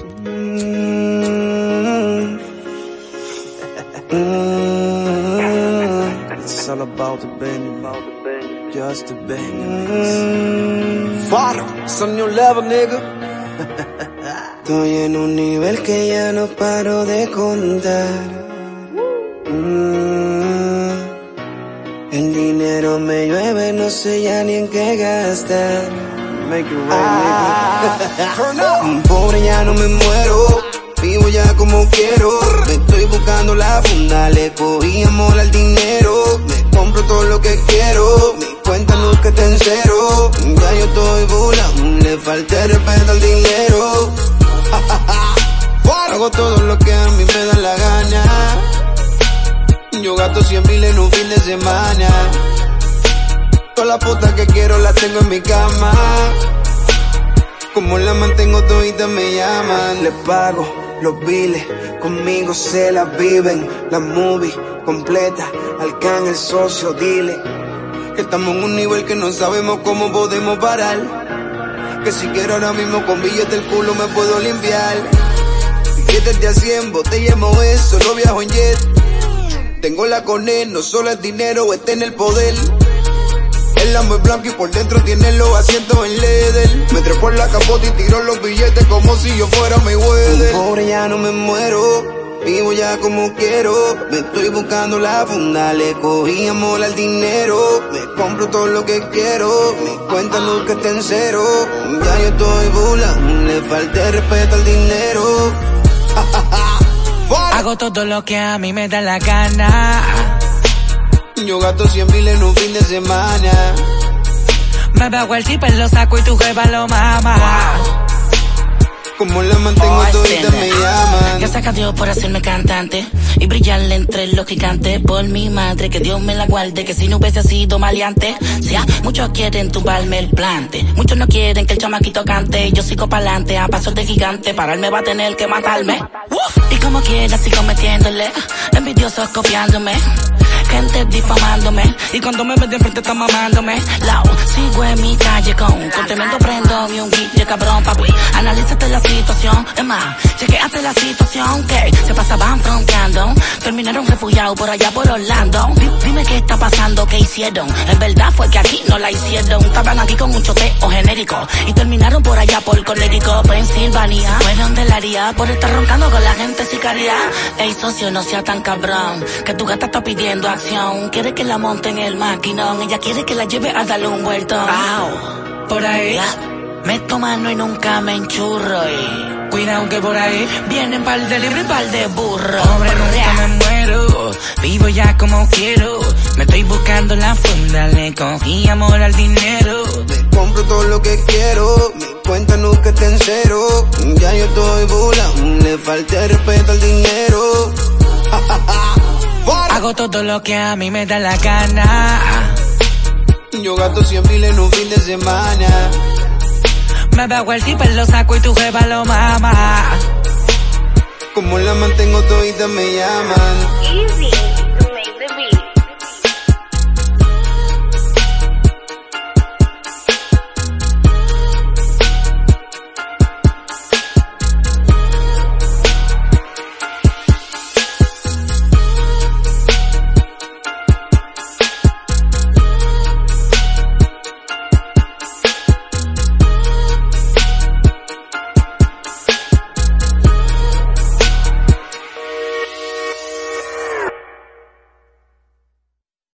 Mm. It's all about the bang, just the bang. Faro, some new level, nigga. Estoy en un nivel que ya no paro de contar. Mm. El dinero me llueve, no sé ya ni en qué gastar. Make it rain, Ah. nigga. Pobre ya no me muero, vivo ya como quiero. Me estoy buscando la funda, le cogí amor al dinero. Me compro todo lo que quiero, mi cuenta nunca está en cero. Ya yo estoy bula, le falta respeto al dinero. Hago todo lo que a mí me da la gana. Yo gasto 100 mil en un fin de semana. Las putas que quiero las tengo en mi cama. Como la mantengo todita me llaman. Le pago los biles, conmigo se las viven. La movie completa, alcan el socio, dile. Que estamos en un nivel que no sabemos cómo podemos parar. Que si quiero ahora mismo con billete el culo me puedo limpiar. Billetes de a 100, botella eso, solo viajo en jet. Tengo la con él, no solo es dinero, está en el poder. Es blanco y por dentro tiene los asientos en leather. Me trepo en la capota y tiro los billetes como si yo fuera mi weather. Pobre ya no me muero, vivo ya como quiero. Me estoy buscando la funda, le cogí amor al dinero. Me compro todo lo que quiero, mi cuenta nunca está en cero. Ya yo estoy bula, le falta el respeto al dinero. Hago todo lo que a mí me da la gana. Yo gasto 100 mil en un fin de semana. Me veo el chip, lo saco y tu jeva lo mama. Como la mantengo Oh, todita me llaman. Gracias a Dios por hacerme cantante y brillarle entre los gigantes. Por mi madre, que Dios me la guarde, que si no hubiese sido maleante. sea, muchos quieren tumbarme el plante, muchos no quieren que el chamaquito cante. Yo sigo pa'lante a pasos de gigante, pararme va a tener que matarme. Uf, y como quiera sigo metiéndole, envidiosos copiándome. Gente difamándome. Y cuando me ven frente están mamándome. Lao, sigo en mi calle con Con tremendo prendo y un guille cabrón papi. Analízate la situación. Es más, chequeate la situación Que se pasaban fronteando. Terminaron refugiados por allá por Orlando. Di- Dime qué está pasando, qué hicieron. En verdad fue que aquí no la hicieron. Estaban aquí con un choteo genérico. Y terminaron por allá por Connecticut, Pensilvania. Fueron de la área por estar roncando con la gente sicaria. Ey socio, no sea tan cabrón Que tu gata está pidiendo acción. Quiere que la monte en el maquinón. Ella quiere que la lleve a darle un vuelto. Au, por ahí. Meto mano y nunca me enchurro y Cuidado que por ahí Vienen par de libre y par de burro Pobre nunca me muero, vivo ya como quiero. Me estoy buscando la funda, le cogí amor al dinero. Me compro todo lo que quiero, mi cuenta nunca está en cero. Ya yo estoy bula, le falta respeto al dinero. Hago todo lo que a mí me da la gana. Yo gasto 100 mil en un fin de semana. Me veo el tipo, lo saco y tu jeva lo mama. Como la mantengo todita me llaman. Easy.